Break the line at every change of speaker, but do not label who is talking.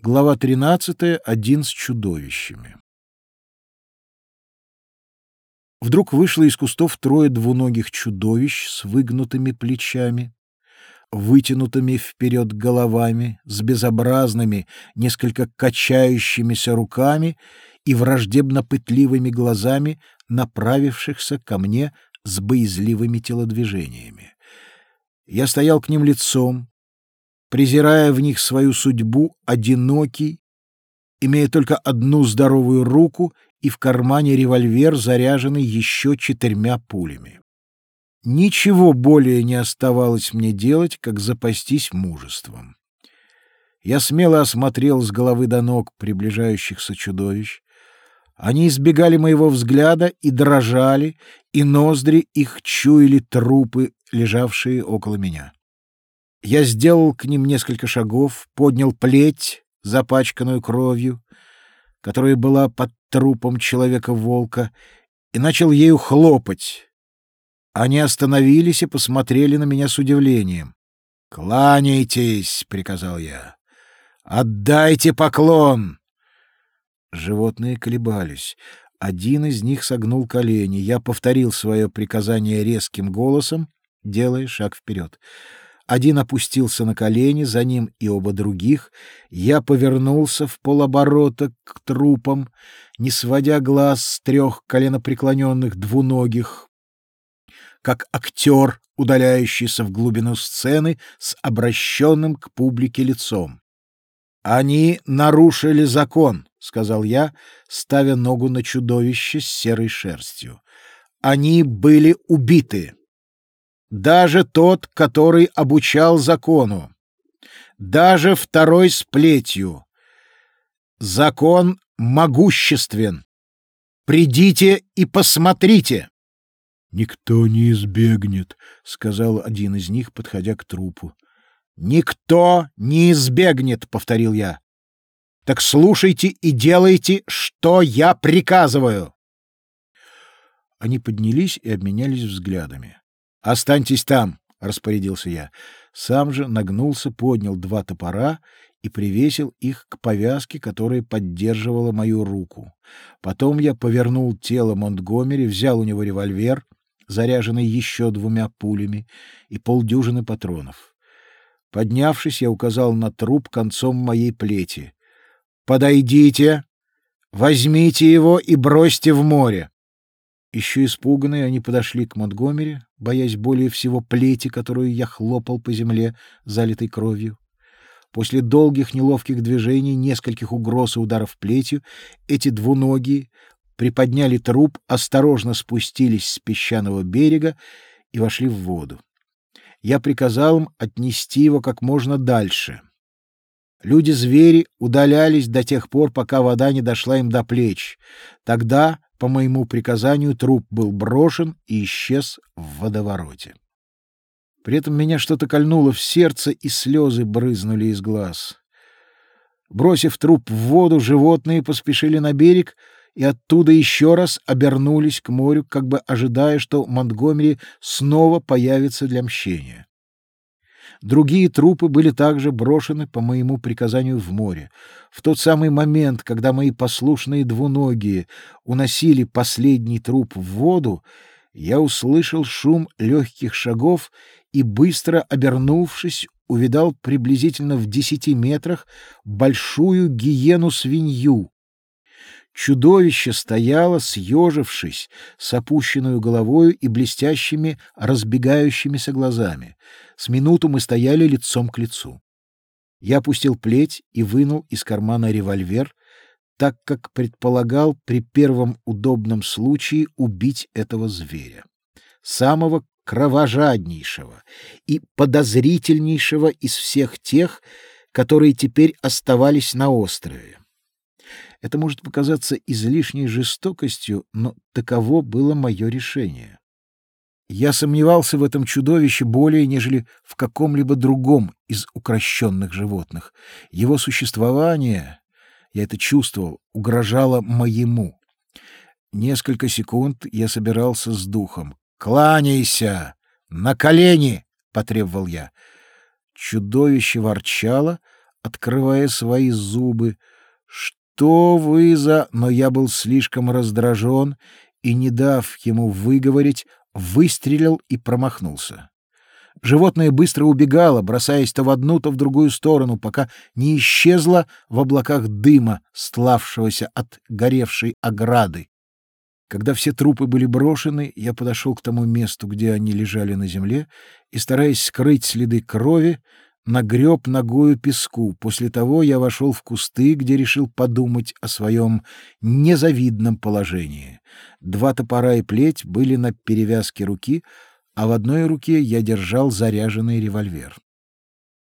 Глава 13. Один с чудовищами. Вдруг вышло из кустов трое двуногих чудовищ с выгнутыми плечами, вытянутыми вперед головами, с безобразными, несколько качающимися руками и враждебно-пытливыми глазами, направившихся ко мне с боязливыми телодвижениями. Я стоял к ним лицом, презирая в них свою судьбу, одинокий, имея только одну здоровую руку и в кармане револьвер, заряженный еще четырьмя пулями. Ничего более не оставалось мне делать, как запастись мужеством. Я смело осмотрел с головы до ног приближающихся чудовищ. Они избегали моего взгляда и дрожали, и ноздри их чуяли трупы, лежавшие около меня. Я сделал к ним несколько шагов, поднял плеть, запачканную кровью, которая была под трупом человека-волка, и начал ею хлопать. Они остановились и посмотрели на меня с удивлением. «Кланяйтесь!» — приказал я. «Отдайте поклон!» Животные колебались. Один из них согнул колени. Я повторил свое приказание резким голосом, делая шаг вперед. Один опустился на колени, за ним и оба других. Я повернулся в полоборота к трупам, не сводя глаз с трех коленопреклоненных двуногих, как актер, удаляющийся в глубину сцены с обращенным к публике лицом. «Они нарушили закон», — сказал я, ставя ногу на чудовище с серой шерстью. «Они были убиты» даже тот, который обучал закону, даже второй с плетью. Закон могуществен. Придите и посмотрите. Никто не избегнет, сказал один из них, подходя к трупу. Никто не избегнет, повторил я. Так слушайте и делайте, что я приказываю. Они поднялись и обменялись взглядами. Останьтесь там, распорядился я. Сам же нагнулся, поднял два топора и привесил их к повязке, которая поддерживала мою руку. Потом я повернул тело Монтгомери, взял у него револьвер, заряженный еще двумя пулями, и полдюжины патронов. Поднявшись, я указал на труп концом моей плети. «Подойдите, возьмите его и бросьте в море!» Еще испуганные, они подошли к Монтгомери, боясь более всего плети, которую я хлопал по земле, залитой кровью. После долгих неловких движений, нескольких угроз и ударов плетью, эти двуногие приподняли труп, осторожно спустились с песчаного берега и вошли в воду. Я приказал им отнести его как можно дальше. Люди-звери удалялись до тех пор, пока вода не дошла им до плеч. Тогда по моему приказанию труп был брошен и исчез в водовороте. При этом меня что-то кольнуло в сердце, и слезы брызнули из глаз. Бросив труп в воду, животные поспешили на берег и оттуда еще раз обернулись к морю, как бы ожидая, что Монтгомери снова появится для мщения. Другие трупы были также брошены по моему приказанию в море. В тот самый момент, когда мои послушные двуногие уносили последний труп в воду, я услышал шум легких шагов и, быстро обернувшись, увидал приблизительно в десяти метрах большую гиену-свинью, Чудовище стояло, съежившись, с опущенной головою и блестящими, разбегающимися глазами. С минуту мы стояли лицом к лицу. Я опустил плеть и вынул из кармана револьвер, так как предполагал при первом удобном случае убить этого зверя. Самого кровожаднейшего и подозрительнейшего из всех тех, которые теперь оставались на острове. Это может показаться излишней жестокостью, но таково было мое решение. Я сомневался в этом чудовище более, нежели в каком-либо другом из укращенных животных. Его существование, я это чувствовал, угрожало моему. Несколько секунд я собирался с духом. «Кланяйся! На колени!» — потребовал я. Чудовище ворчало, открывая свои зубы. «Что вы за...» Но я был слишком раздражен и, не дав ему выговорить, выстрелил и промахнулся. Животное быстро убегало, бросаясь то в одну, то в другую сторону, пока не исчезло в облаках дыма, стлавшегося от горевшей ограды. Когда все трупы были брошены, я подошел к тому месту, где они лежали на земле, и, стараясь скрыть следы крови, нагреб ногою песку. После того я вошел в кусты, где решил подумать о своем незавидном положении. Два топора и плеть были на перевязке руки, а в одной руке я держал заряженный револьвер.